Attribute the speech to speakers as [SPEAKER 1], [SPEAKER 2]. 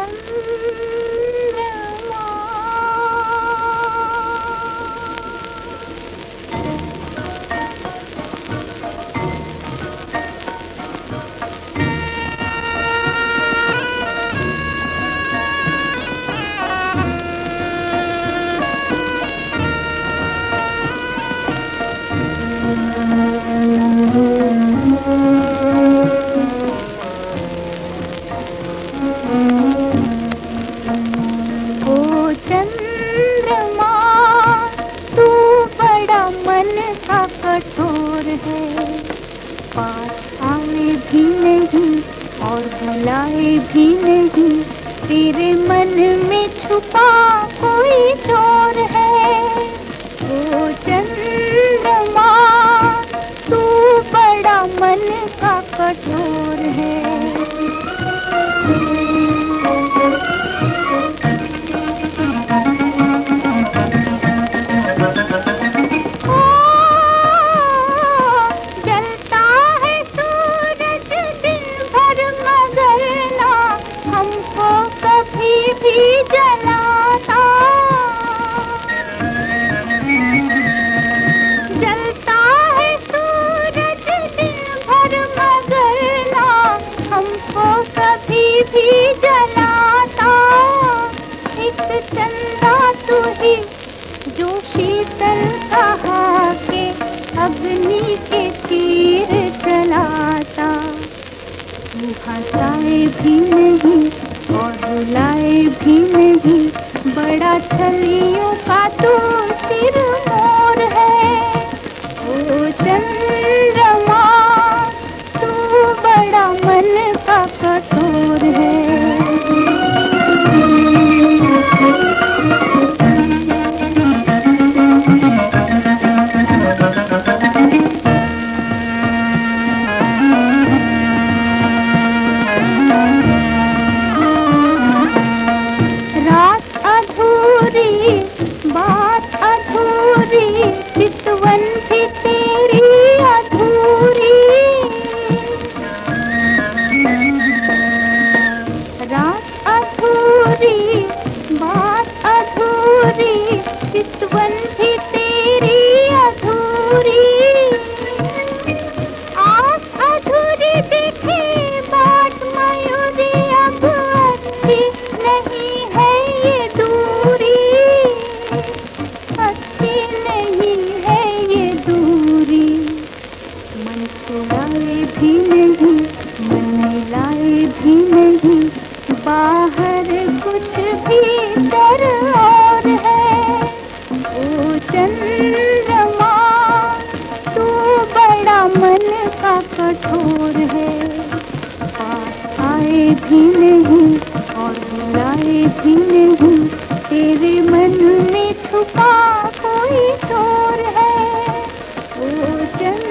[SPEAKER 1] Mom. कठोर है। पास आए भी नहीं और बुलाए भी नहीं, तेरे मन में छुपा कोई चोर है। ओ चंद्रमा, तू बड़ा मन का कठोर जो शीतल कहा के अग्नि के तीर चलाता। हंसाए भी नहीं और रुलाए भी नहीं, बड़ा छलियों का तो सिर कठोर है। आए भी नहीं और बुलाए भी नहीं तेरे मन में छुपा कोई शोर है। वो चल